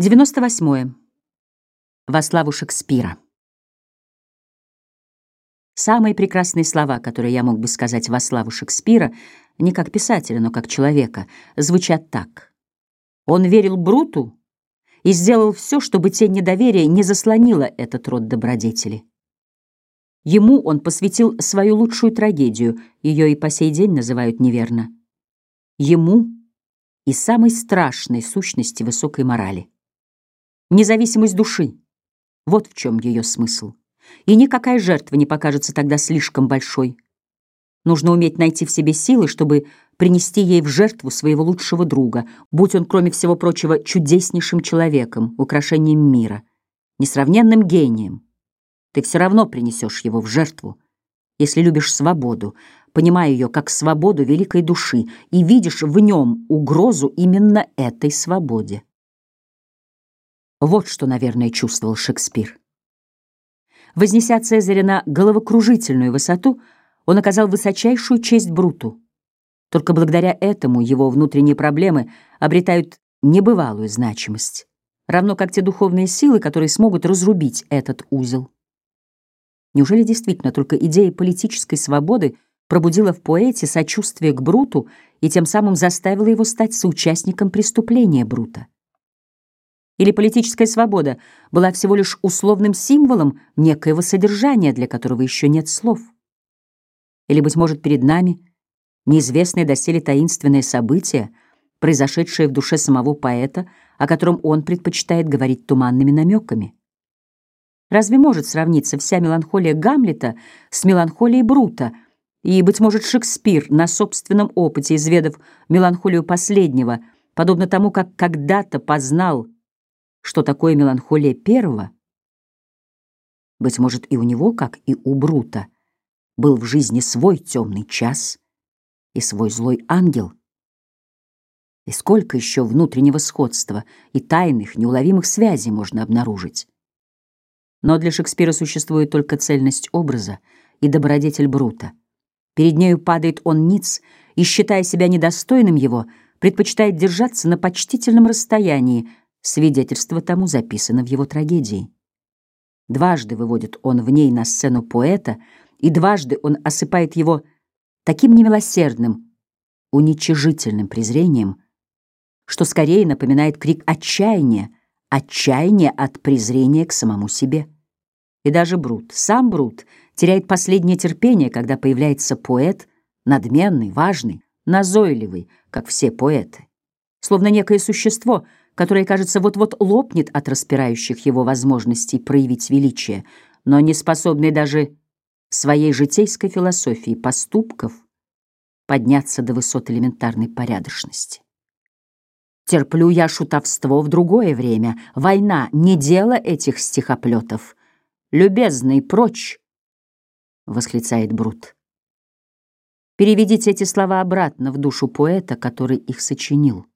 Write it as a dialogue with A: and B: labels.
A: 98. Во славу Шекспира. Самые прекрасные слова, которые я мог бы сказать во славу Шекспира, не как писателя, но как человека, звучат так. Он верил Бруту и сделал все, чтобы тень недоверия не заслонила этот род добродетели. Ему он посвятил свою лучшую трагедию, ее и по сей день называют неверно. Ему и самой страшной сущности высокой морали. Независимость души — вот в чем ее смысл. И никакая жертва не покажется тогда слишком большой. Нужно уметь найти в себе силы, чтобы принести ей в жертву своего лучшего друга, будь он, кроме всего прочего, чудеснейшим человеком, украшением мира, несравненным гением. Ты все равно принесешь его в жертву, если любишь свободу, понимая ее как свободу великой души и видишь в нем угрозу именно этой свободе. Вот что, наверное, чувствовал Шекспир. Вознеся Цезаря на головокружительную высоту, он оказал высочайшую честь Бруту. Только благодаря этому его внутренние проблемы обретают небывалую значимость, равно как те духовные силы, которые смогут разрубить этот узел. Неужели действительно только идея политической свободы пробудила в поэте сочувствие к Бруту и тем самым заставила его стать соучастником преступления Брута? Или политическая свобода была всего лишь условным символом некоего содержания, для которого еще нет слов? Или, быть может, перед нами неизвестное доселе таинственное событие, произошедшее в душе самого поэта, о котором он предпочитает говорить туманными намеками? Разве может сравниться вся меланхолия Гамлета с меланхолией Брута, и, быть может, Шекспир на собственном опыте, изведав меланхолию последнего, подобно тому, как когда-то познал что такое меланхолия первого. Быть может, и у него, как и у Брута, был в жизни свой темный час и свой злой ангел. И сколько еще внутреннего сходства и тайных, неуловимых связей можно обнаружить. Но для Шекспира существует только цельность образа и добродетель Брута. Перед нею падает он ниц, и, считая себя недостойным его, предпочитает держаться на почтительном расстоянии, Свидетельство тому записано в его трагедии. Дважды выводит он в ней на сцену поэта, и дважды он осыпает его таким немилосердным, уничижительным презрением, что скорее напоминает крик отчаяния, отчаяния от презрения к самому себе. И даже Брут, сам Брут, теряет последнее терпение, когда появляется поэт, надменный, важный, назойливый, как все поэты. Словно некое существо — которое, кажется, вот-вот лопнет от распирающих его возможностей проявить величие, но не способный даже своей житейской философии поступков подняться до высот элементарной порядочности. Терплю я шутовство в другое время. Война — не дело этих стихоплетов. «Любезный, прочь!» — восклицает Брут. Переведите эти слова обратно в душу поэта, который их сочинил.